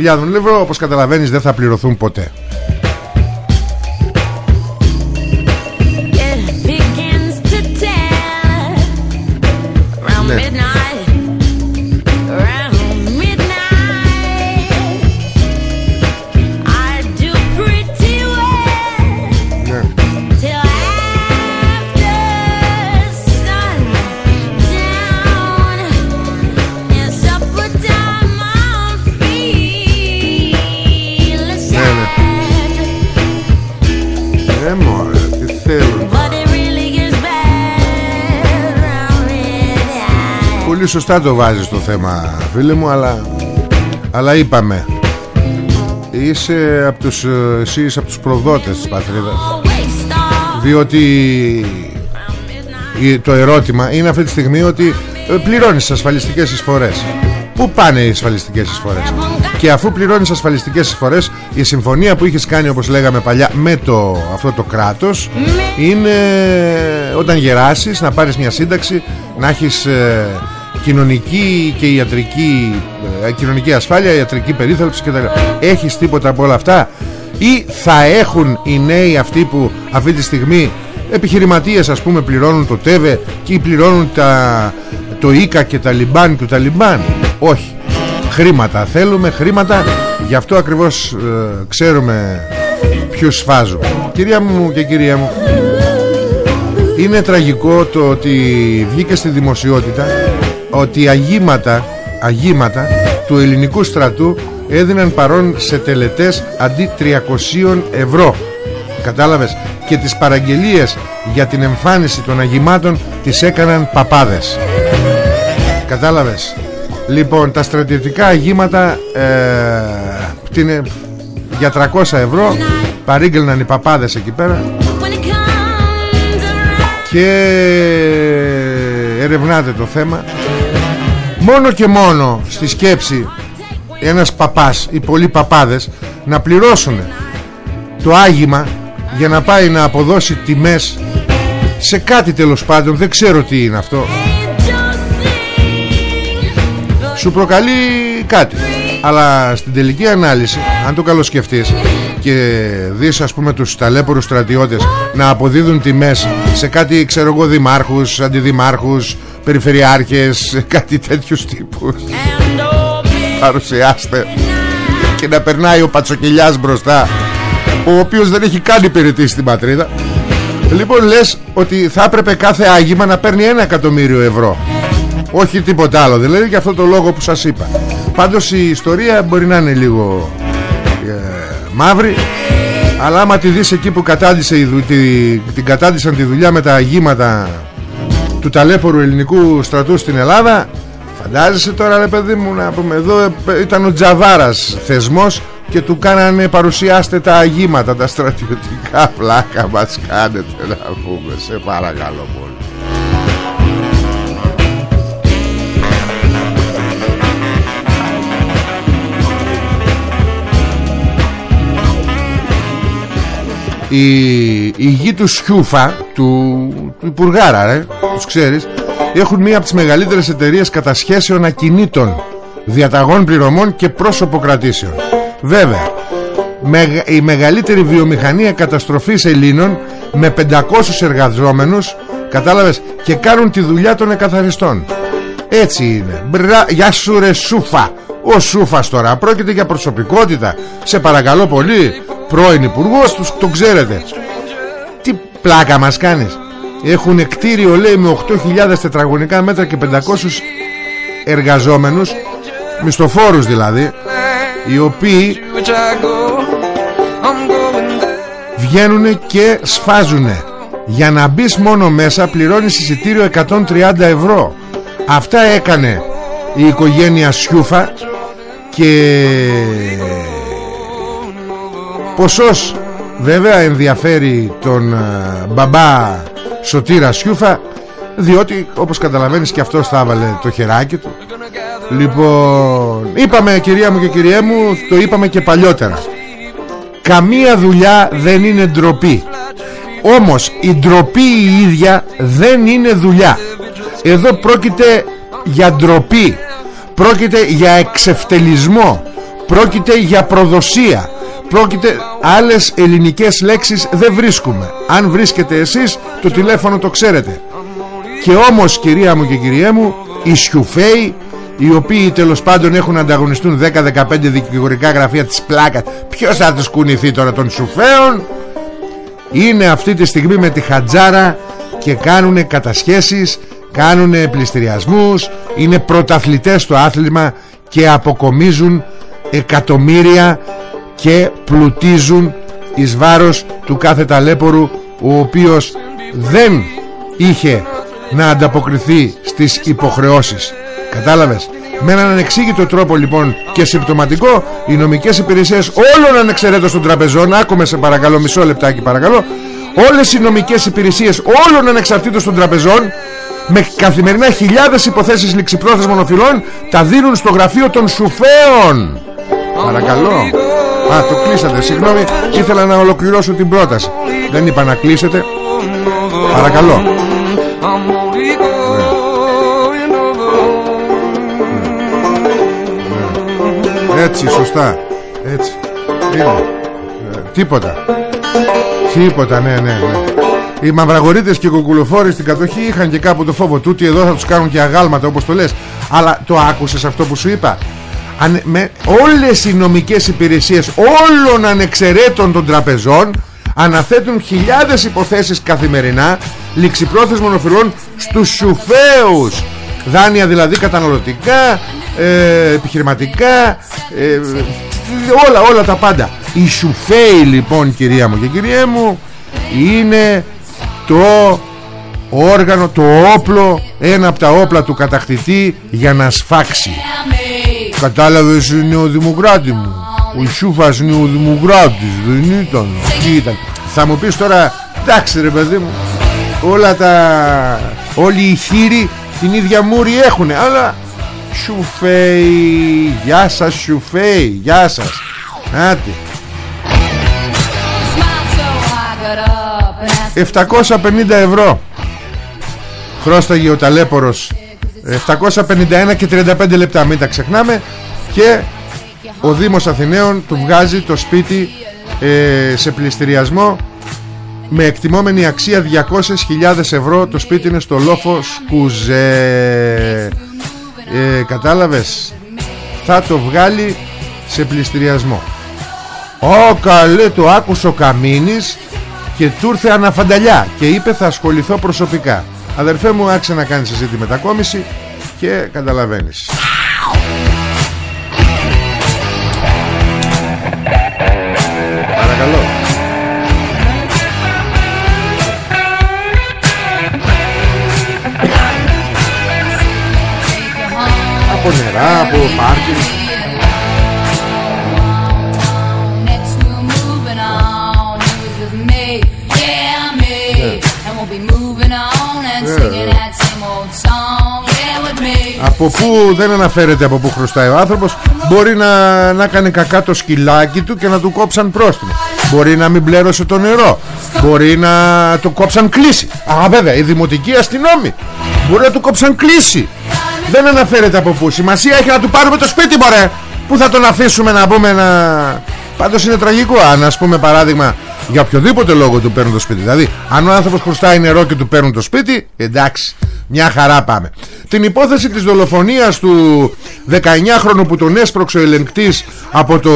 ε, ευρώ όπως καταλαβαίνεις δεν θα πληρωθούν ποτέ πολύ σωστά το βάζεις το θέμα φίλε μου αλλά, αλλά είπαμε. Είσαι από τους, εσύ είσαι από τους προδότες της πατρίδας. Διότι το ερώτημα είναι αυτή τη στιγμή ότι ε, πληρώνεις ασφαλιστικές εισφορές. Πού πάνε οι ασφαλιστικές εισφορές; Και αφού πληρώνεις ασφαλιστικές εισφορές Η συμφωνία που είχες κάνει όπως λέγαμε παλιά Με το, αυτό το κράτος Είναι όταν γεράσεις Να πάρεις μια σύνταξη Να έχεις ε, κοινωνική και ιατρική ε, κοινωνική ασφάλεια, ιατρική περίθαλψη κτλ. Έχεις τίποτα από όλα αυτά; Ή θα έχουν οι νέοι αυτοί που αυτή τη στιγμή επιχειρηματίες ας πούμε πληρώνουν το ΤΕΒΕ και πληρώνουν τα, το ΙΚΑ και τα Λιμπάν και τα Λιμπάν; Όχι. Χρήματα θέλουμε χρήματα. Γι' αυτό ακριβώς ε, ξέρουμε ποιους σφάζουν κυρία μου και κυρία μου είναι τραγικό το ότι βγήκε στη δημοσιότητα ότι αγήματα, αγήματα του ελληνικού στρατού έδιναν παρόν σε τελετές αντί 300 ευρώ. Κατάλαβες; Και τις παραγγελίες για την εμφάνιση των αγημάτων τις έκαναν παπάδες. Κατάλαβες; Λοιπόν τα στρατιωτικά αγήματα ε, την, για 300 ευρώ παρήγγελναν οι παπάδες εκεί πέρα. Και ερευνάτε το θέμα μόνο και μόνο στη σκέψη ένας παπάς ή πολλοί παπάδες να πληρώσουν το άγημα για να πάει να αποδώσει τιμές σε κάτι τέλος πάντων. Δεν ξέρω τι είναι αυτό. Σου προκαλεί κάτι. Αλλά στην τελική ανάλυση αν το καλοσκεφτείς και δεις ας πούμε τους ταλέπορους στρατιώτες να αποδίδουν τιμές σε κάτι ξέρω εγώ δημάρχους, αντιδημάρχους περιφερειάρχες κάτι τέτοιους τύπους. Παρουσιάστε. Και να περνάει ο Πατσοκυλιάς μπροστά ο οποίος δεν έχει καν υπηρετήσει στην πατρίδα. Λοιπόν λες ότι θα έπρεπε κάθε άγημα να παίρνει ένα εκατομμύριο ευρώ. Όχι τίποτα άλλο δηλαδή για αυτό το λόγο που σας είπα. Πάντως η ιστορία μπορεί να είναι λίγο ε, μαύρη αλλά άμα τη δεις εκεί που κατάντησε, τη, την κατάντησαν τη δουλειά με τα αγήματα του ταλέπορου ελληνικού στρατού στην Ελλάδα. Φαντάζεσαι τώρα ρε παιδί μου να πούμε εδώ ε, ήταν ο Τζαβάρας θεσμός και του κάνανε παρουσιάστε τα αγήματα τα στρατιωτικά πλάκα μας κάνετε να πούμε σε παρακαλώ πολύ. Η, η γη του Σιούφα του, του Υπουργάρα ρε, τους ξέρεις έχουν μία από τις μεγαλύτερες εταιρείες κατασχέσεων ακινήτων διαταγών πληρωμών και πρόσωπο κρατήσεων. Βέβαια η μεγαλύτερη βιομηχανία καταστροφής Ελλήνων με 500 εργαζόμενους κατάλαβες και κάνουν τη δουλειά των εκαθαριστών. Έτσι είναι. Μπρα... Γεια σου ρε Σούφα. Ο Σούφας τώρα πρόκειται για προσωπικότητα. Σε παρακαλώ πολύ πρώην υπουργός τους το ξέρετε. Τι πλάκα μας κάνεις; Έχουν κτίριο λέει με 8.000 τετραγωνικά μέτρα και 500 εργαζόμενους μισθοφόρους δηλαδή οι οποίοι βγαίνουν και σφάζουν για να μπεις μόνο μέσα πληρώνεις εισιτήριο 130 ευρώ. Αυτά έκανε η οικογένεια Σιούφα και ποσός βέβαια ενδιαφέρει τον ε, μπαμπά Σωτήρα Σιούφα διότι όπως καταλαβαίνεις και αυτός θα έβαλε το χεράκι του. Λοιπόν είπαμε κυρία μου και κυριέ μου το είπαμε και παλιότερα. Καμία δουλειά δεν είναι ντροπή. Όμως η ντροπή η ίδια δεν είναι δουλειά. Εδώ πρόκειται για ντροπή. Πρόκειται για εξευτελισμό. Πρόκειται για προδοσία πρόκειται άλλες ελληνικές λέξεις δεν βρίσκουμε. Αν βρίσκετε εσείς το τηλέφωνο το ξέρετε. Και όμως κυρία μου και κυριέ μου οι σιουφαίοι οι οποίοι τέλος πάντων έχουν ανταγωνιστούν 10-15 δικηγορικά γραφεία της πλάκας ποιος θα τους κουνηθεί τώρα των σουφαίων είναι αυτή τη στιγμή με τη χατζάρα και κάνουν κατασχέσεις κάνουν πληστηριασμούς είναι πρωταθλητές στο άθλημα και αποκομίζουν εκατομμύρια και πλουτίζουν εις βάρος του κάθε ταλέπορου ο οποίος δεν είχε να ανταποκριθεί στις υποχρεώσεις. Κατάλαβες; Με έναν ανεξήγητο τρόπο λοιπόν και συμπτωματικό οι νομικές υπηρεσίες όλων ανεξαιρέτως των τραπεζών άκουμε σε παρακαλώ μισό λεπτάκι παρακαλώ όλες οι νομικές υπηρεσίες όλων ανεξαρτήτως των τραπεζών με καθημερινά χιλιάδες υποθέσεις ληξιπρόθεσμων οφειλών τα δίνουν στο γραφείο των σουφαίων παρακαλώ Α το κλείσατε συγγνώμη ήθελα να ολοκληρώσω την πρόταση. Δεν είπα να κλείσετε. Παρακαλώ. Έτσι σωστά. Έτσι. Είναι ε, Τίποτα. Τίποτα ναι ναι ναι. Οι μαυραγορίτες και οι κουκουλοφόροι στην κατοχή είχαν και κάπου το φόβο. Τούτοι εδώ θα τους κάνουν και αγάλματα όπως το λες. Αλλά το άκουσες αυτό που σου είπα; Αν, με όλες οι νομικές υπηρεσίες όλων ανεξαιρέτων των τραπεζών αναθέτουν χιλιάδες υποθέσεις καθημερινά ληξιπρόθεσμων οφειλών στους σουφαίους δάνεια δηλαδή καταναλωτικά ε, επιχειρηματικά ε, όλα όλα τα πάντα. Η σουφαίοι λοιπόν κυρία μου και κυρία μου είναι το όργανο, το όπλο ένα από τα όπλα του κατακτητή για να σφάξει κατάλαβες είναι ο δημοκράτη μου. Ο Σούφας είναι ο δημοκράτης δεν ήταν. Τι ήταν. Θα μου πεις τώρα εντάξει ρε παιδί μου όλα τα όλοι οι χείροι την ίδια μούρη έχουν αλλά Σουφέι Γεια σας Σουφέι Γεια σας. Άτι 750 ευρώ. Χρώσταγε ο ταλέπορος 751 και 35 λεπτά Μην τα ξεχνάμε. Και ο Δήμος Αθηναίων του βγάζει το σπίτι ε, σε πληστηριασμό με εκτιμόμενη αξία 200.000 ευρώ. Το σπίτι είναι στο λόφο Σκουζέ. Ε, κατάλαβες; Θα το βγάλει σε πληστηριασμό. Ω καλέ το άκουσε ο Καμίνης και του ήρθε αναφανταλιά και είπε θα ασχοληθώ προσωπικά αδερφέ μου άξε να κάνεις εσύ τη μετακόμιση και καταλαβαίνεις. Παρακαλώ. Από νερά, από πάρκινγκ Από πού δεν αναφέρεται από πού χρωστάει. Ο άνθρωπος Μπορεί να, να κάνει κακά το σκυλάκι του Και να του κόψαν πρόστιμο. Μπορεί να μην πλέρωσε το νερό. Μπορεί να το κόψαν κλίση. Α βέβαια η δημοτική αστυνόμη Μπορεί να του κόψαν κλίση. Δεν αναφέρεται από πού. Σημασία έχει να του πάρουμε το σπίτι μωρέ. Πού θα τον αφήσουμε να πούμε να... Πάντως είναι τραγικό. Αν ας πούμε παράδειγμα για οποιοδήποτε λόγο του παίρνουν το σπίτι. Δηλαδή αν ο άνθρωπος χρωστάει νερό και του παίρνουν το σπίτι Εντάξει μια χαρά πάμε. Την υπόθεση της δολοφονίας του 19χρονου που τον έσπρωξε ο ελεγκτής Από το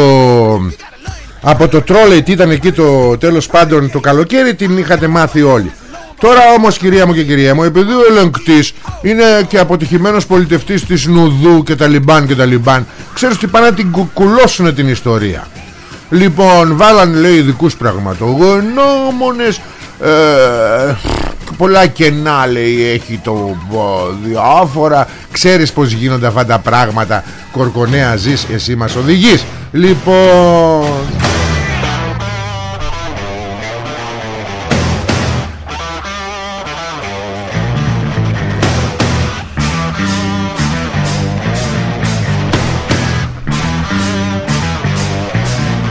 από το τρόλεϊ τι ήταν εκεί το τέλος πάντων το καλοκαίρι την είχατε μάθει όλοι. Τώρα όμως κυρία μου και κυρία μου επειδή ο ελεγκτής είναι και αποτυχημένος πολιτευτής της Νουδού και τα Λιμπάν και τα Λιμπάν ξέρεις ότι πάνε να την κουκουλώσουν την ιστορία Λοιπόν βάλαν λέει ειδικούς πραγματογνώμονες ε, πολλά κενά λέει έχει το διάφορα. Ξέρεις πως γίνονται αυτά τα πράγματα κορκονέα ζεις εσύ μας οδηγείς. Λοιπόν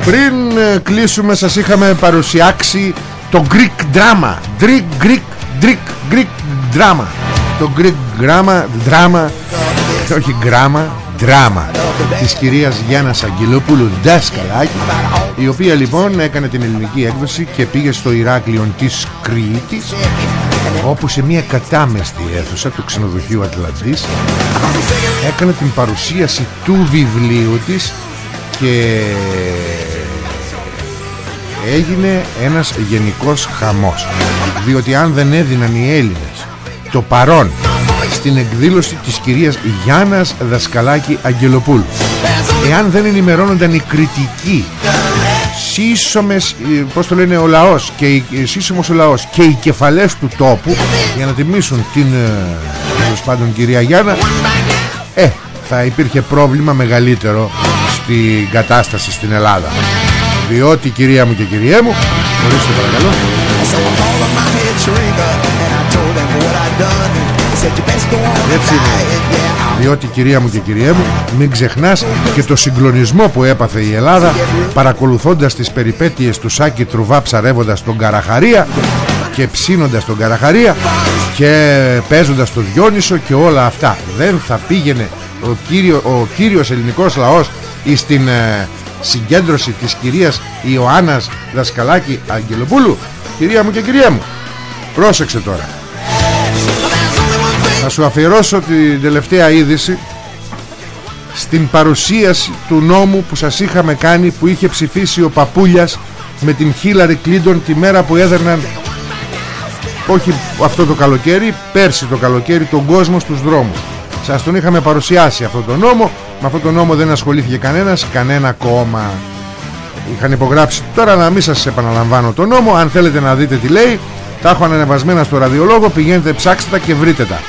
Πριν ε, κλείσουμε σας είχαμε παρουσιάξει το Greek Drama. Greek, Greek, Greek, Greek Drama. Το Greek Drama, drama όχι γράμμα, δράμα της κυρίας Γιάννας Αγγελόπουλου Δάσκαλάκη η οποία λοιπόν έκανε την ελληνική έκδοση και πήγε στο Ηράκλειο της Κρήτης όπου σε μια κατάμεστη αίθουσα του ξενοδοχείου Ατλαντής έκανε την παρουσίαση του βιβλίου της και έγινε ένας γενικός χαμός. Διότι αν δεν έδιναν οι Έλληνες το παρόν στην εκδήλωση της κυρίας Γιάννας Δασκαλάκη Αγγελοπούλου εάν δεν ενημερώνονταν οι κριτικοί σύσσωμες ε, πως το λένε ο λαός και οι, ε, σύσσωμος ο λαός και οι κεφαλές του τόπου για να τιμήσουν την ε, τέλος πάντων κυρία Γιάννα ε, θα υπήρχε πρόβλημα μεγαλύτερο στην κατάσταση στην Ελλάδα διότι κυρία μου και κυριέ μου ορίστε παρακαλώ. Έτσι είναι. Διότι κυρία μου και κυρία μου Μην ξεχνάς και το συγκλονισμό που έπαθε η Ελλάδα Παρακολουθώντας τις περιπέτειες του Σάκη Τρουβά Ψαρεύοντας τον Καραχαρία Και ψήνοντας τον Καραχαρία Και παίζοντας τον Διόνυσο Και όλα αυτά. Δεν θα πήγαινε ο, κύριο, ο κύριος ελληνικός λαός Στην ε, συγκέντρωση της κυρίας Ιωάννας Δασκαλάκη Αγγελοπούλου. Κυρία μου και κυρία μου Πρόσεξε τώρα. Θα σου αφιερώσω την τελευταία είδηση Στην παρουσίαση του νόμου που σας είχαμε κάνει Που είχε ψηφίσει ο Παπούλιας Με την Χίλαρη Κλίντον τη μέρα που έδερναν Όχι αυτό το καλοκαίρι Πέρσι το καλοκαίρι τον κόσμο στους δρόμους. Σας τον είχαμε παρουσιάσει αυτό το νόμο Με αυτό το νόμο δεν ασχολήθηκε κανένας Κανένα κόμμα. Είχαν υπογράψει. Τώρα να μην σας επαναλαμβάνω το νόμο Αν θέλετε να δείτε τι λέει τα έχω ανεβασμένα στο ραδιολόγο Πηγαίνετε ψάξτε τα και βρείτε τα.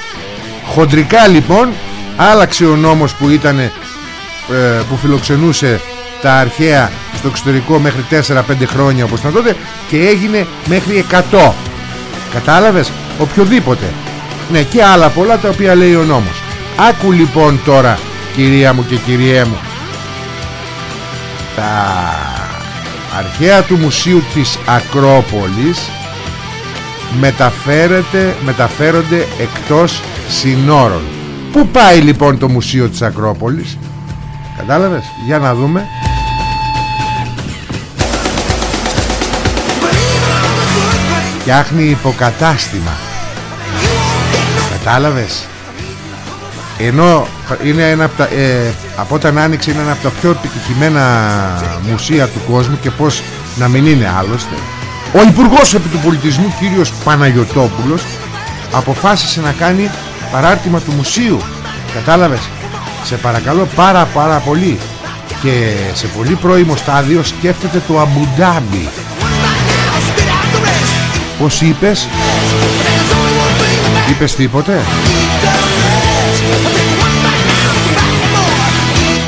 Χοντρικά λοιπόν άλλαξε ο νόμος που ήταν ε, που φιλοξενούσε τα αρχαία στο εξωτερικό μέχρι 4-5 χρόνια όπως ήταν τότε και έγινε μέχρι 100 κατάλαβες; Οποιοδήποτε. Ναι και άλλα πολλά τα οποία λέει ο νόμος. Άκου λοιπόν τώρα κυρία μου και κυριέ μου. Τα αρχαία του μουσείου της Ακρόπολης μεταφέρεται, μεταφέρονται εκτός συνόρων. Πού πάει λοιπόν το μουσείο της Ακρόπολης; Κατάλαβες; Για να δούμε. Φτιάχνει υποκατάστημα. Κατάλαβες; Ενώ είναι ένα από, τα, ε, από όταν άνοιξε είναι ένα από τα πιο επιτυχημένα μουσεία του κόσμου Και πως να μην είναι άλλωστε. Ο Υπουργός επί του Πολιτισμού κύριος Παναγιωτόπουλος Αποφάσισε να κάνει παράρτημα του μουσείου. Κατάλαβες; Σε παρακαλώ πάρα πάρα πολύ. Και σε πολύ πρώιμο στάδιο σκέφτεται το Αμπουντάμπι. Πως είπες; Είπες τίποτε;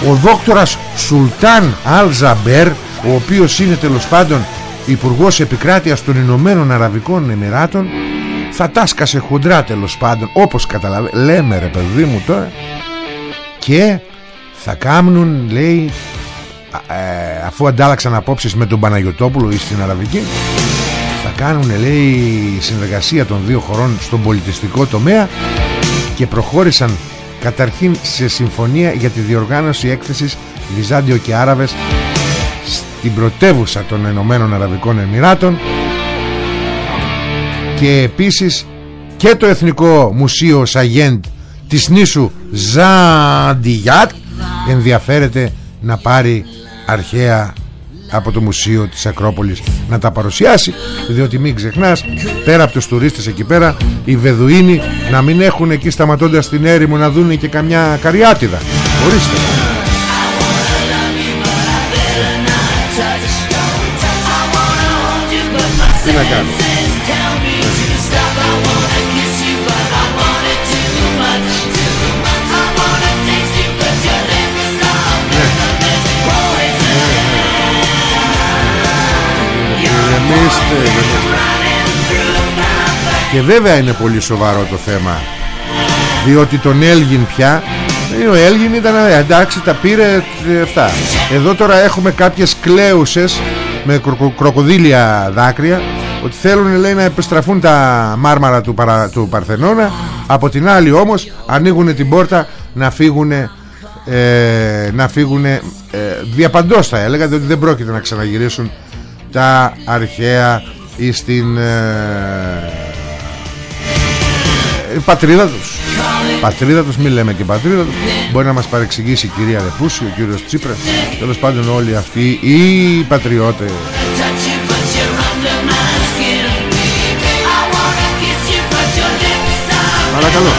Ο δόκτορας Σουλτάν Αλζαμπέρ ο οποίος είναι τέλος πάντων Υπουργός Επικράτειας των Ηνωμένων Αραβικών Εμμυράτων θα τάσκασε χοντρά τέλος πάντων όπως καταλαβαίνετε λέμε ρε παιδί μου τώρα και θα κάμνουν λέει ε, αφού αντάλλαξαν απόψεις με τον Παναγιωτόπουλο ή στην Αραβική θα κάνουν λέει συνεργασία των δύο χωρών στον πολιτιστικό τομέα και προχώρησαν καταρχήν σε συμφωνία για τη διοργάνωση έκθεσης Βυζάντιο και Άραβες στην πρωτεύουσα των Ενωμένων Αραβικών Εμμυράτων και επίσης και το Εθνικό Μουσείο Σαγέντ της νήσου Ζαντιγιάτ ενδιαφέρεται να πάρει αρχαία από το Μουσείο της Ακρόπολης να τα παρουσιάσει διότι μην ξεχνάς πέρα από τους τουρίστες εκεί πέρα οι Βεδουίνοι να μην έχουν εκεί σταματώντας την έρημο να δουν και καμιά καριάτιδα. Ορίστε. Τι να κάνω Και βέβαια είναι πολύ σοβαρό το θέμα. Διότι τον Έλγιν πια Ε, ο Έλγιν ήταν ε, εντάξει τα πήρε αυτά. Εδώ τώρα έχουμε κάποιες κλαίουσες με κροκοδίλια δάκρυα ότι θέλουν λέει να επιστραφούν τα μάρμαρα του, παρα, του Παρθενώνα. Από την άλλη όμως ανοίγουν την πόρτα να φύγουν ε, να φύγουν ε, διαπαντός θα έλεγα διότι δεν πρόκειται να ξαναγυρίσουν τα αρχαία ή στην ε, πατρίδα τους. Πατρίδα τους μην λέμε και πατρίδα τους. Μπορεί να μας παρεξηγήσει η κυρία Ρεπούση ο κύριος Τσίπρας. Τέλος πάντων όλοι αυτοί οι πατριώτες. Παρακαλώ.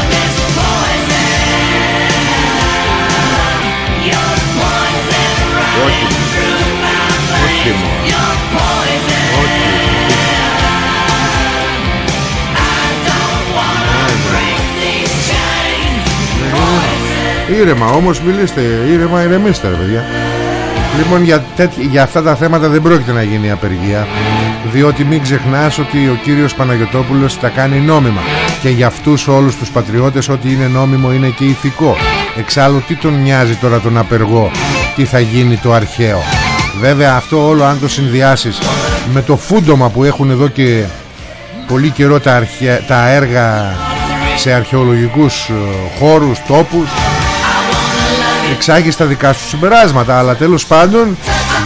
Όχι Όχι Ήρεμα όμως μιλήστε Ήρεμα ηρεμήστε ρε παιδιά. Λοιπόν για, για αυτά τα θέματα δεν πρόκειται να γίνει απεργία Διότι μην ξεχνάς ότι ο κύριος Παναγιωτόπουλος τα κάνει νόμιμα. Και για αυτούς όλους τους πατριώτες ότι είναι νόμιμο είναι και ηθικό. Εξάλλου τι τον νοιάζει τώρα τον απεργό Τι θα γίνει το αρχαίο. Βέβαια αυτό όλο αν το συνδυάσεις Με το φούντομα που έχουν εδώ και πολύ καιρό τα, τα έργα σε αρχαιολογικούς ε, χώρους, τόπους εξάγει τα δικά σου συμπεράσματα αλλά τέλος πάντων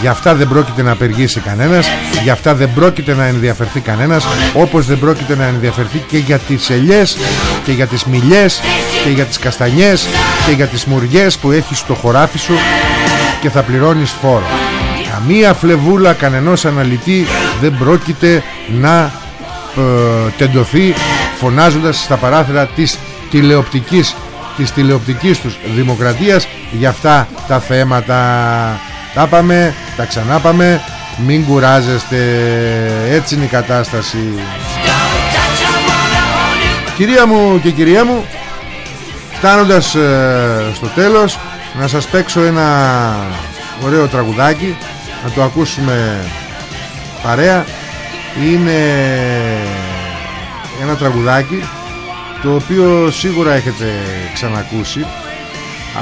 για αυτά δεν πρόκειται να απεργήσει κανένας για αυτά δεν πρόκειται να ενδιαφερθεί κανένας όπως δεν πρόκειται να ενδιαφερθεί και για τις ελιές και για τις μιλιές και για τις καστανιές και για τις μουριές που έχεις στο χωράφι σου και θα πληρώνεις φόρο. Καμία φλεβούλα κανενός αναλυτή δεν πρόκειται να ε, τεντωθεί φωνάζοντας στα παράθυρα της τηλεοπτικής της τηλεοπτικής τους δημοκρατίας για αυτά τα θέματα. Τα πάμε, τα ξανάπαμε. Μην κουράζεστε. Έτσι είναι η κατάσταση. Κυρία μου και κυρία μου φτάνοντας ε, στο τέλος να σας παίξω ένα ωραίο τραγουδάκι να το ακούσουμε παρέα. Είναι ένα τραγουδάκι το οποίο σίγουρα έχετε ξανακούσει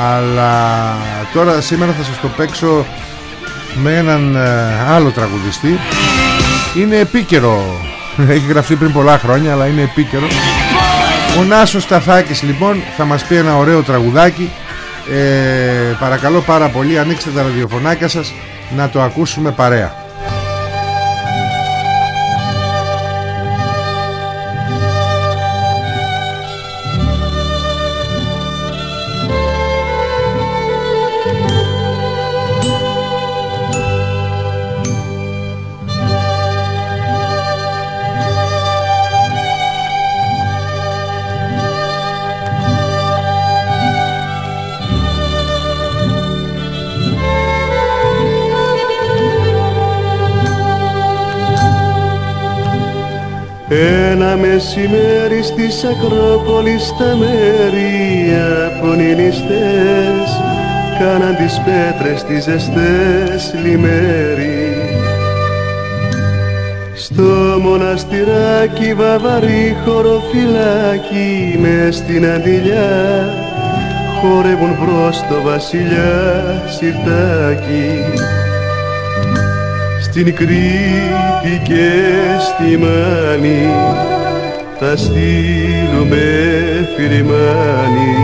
αλλά τώρα σήμερα θα σας το παίξω με έναν ε, άλλο τραγουδιστή. Είναι επίκαιρο. Έχει γραφτεί πριν πολλά χρόνια αλλά είναι επίκαιρο. Ο Νάσος Σταθάκης λοιπόν θα μας πει ένα ωραίο τραγουδάκι. Ε, παρακαλώ πάρα πολύ ανοίξτε τα ραδιοφωνάκια σας να το ακούσουμε παρέα Ένα μεσημέρι στις Ακρόπολης τα μέρη απονηλιστές κάναν τις πέτρες τις ζεστές λιμέρι. Στο μοναστηράκι βαβαρή χωροφυλάκι μες στην αντιλιά χορεύουν μπρος το βασιλιά σιρτάκι στην Κρήτη και στη Μάνη θα στείλουμε φυρμάνι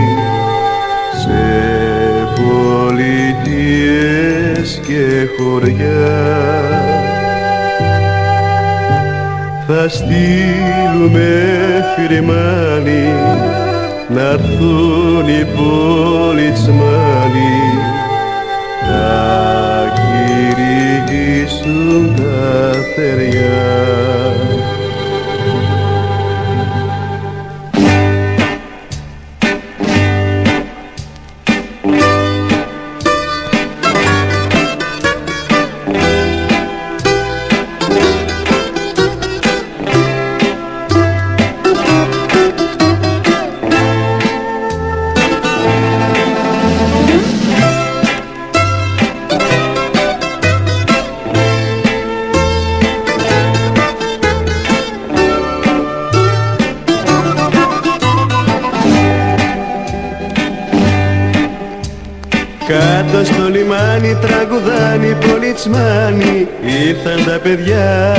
σε πολιτείες και χωριά. Θα στείλουμε φυρμάνι να έρθουν οι πολιτσμάνοι κηρύγησουν τα θεριά Ήρθαν τα παιδιά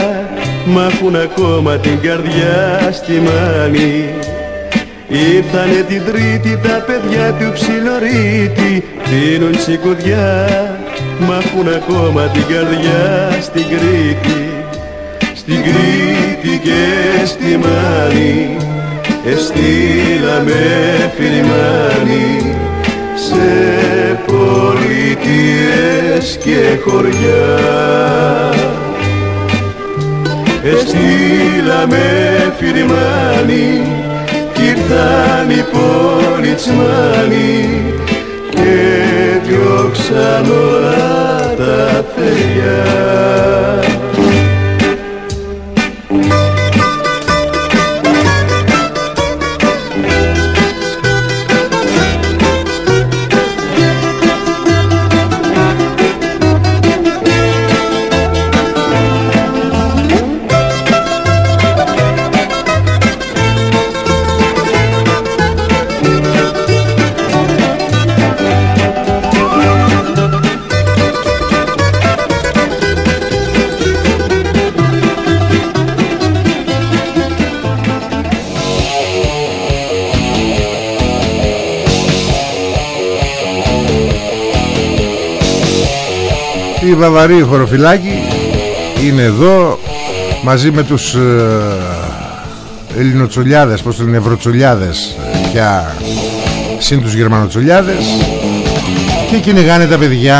μ' έχουν ακόμα την καρδιά στη μάνη. Ήρθανε την τρίτη τα παιδιά του ψιλορίτη Δίνουν τσικουδιά μ' έχουν ακόμα την καρδιά στην Κρήτη. Στην Κρήτη και στη Μάνη Εστήλαμε φιλιμάνι σε πολιτείες και χωριά. Εστήλαμε φιλιμάνι κι ήρθαν οι πολιτσμάνοι και διώξαν όλα τα παιδιά η Βαβαρή χωροφυλάκη είναι εδώ μαζί με τους ε, Ελληνοτσολιάδες πως λένε Ευρωτσολιάδες πια συν τους Γερμανοτσολιάδες και κυνηγάνε τα παιδιά.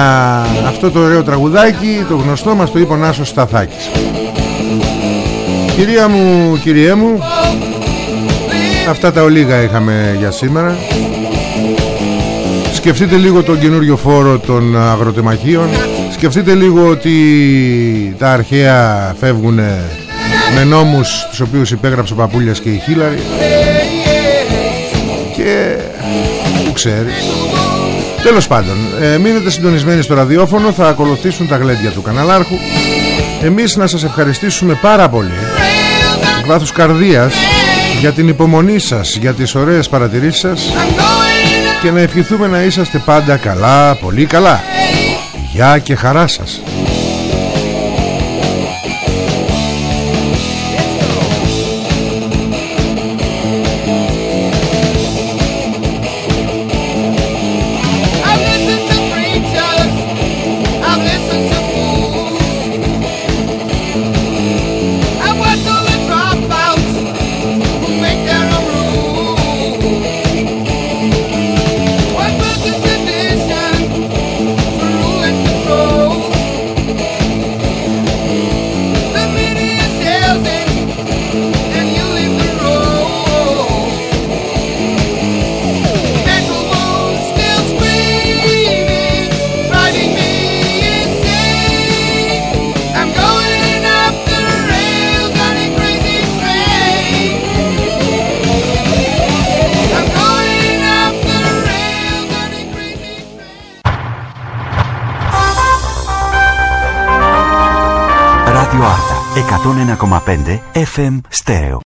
Αυτό το ωραίο τραγουδάκι το γνωστό μας το είπε ο Νάσος Σταθάκης. Κυρία μου, κυριέ μου Αυτά τα ολίγα είχαμε για σήμερα. Σκεφτείτε λίγο τον καινούριο φόρο των αγροτεμαχίων Σκεφτείτε λίγο ότι τα αρχαία φεύγουν με νόμους τους οποίους υπέγραψε ο Παπούλιας και η Χίλαρη. Και που ξέρεις. Τέλος πάντων, ε, μείνετε συντονισμένοι στο ραδιόφωνο Θα ακολουθήσουν τα γλέντια του καναλάρχου. Εμείς να σας ευχαριστήσουμε πάρα πολύ Εκ βάθους καρδίας Για την υπομονή σας Για τις ωραίες παρατηρήσεις σας. Και να ευχηθούμε να είσαστε πάντα καλά Πολύ καλά Γεια και χαρά σας FM Stereo.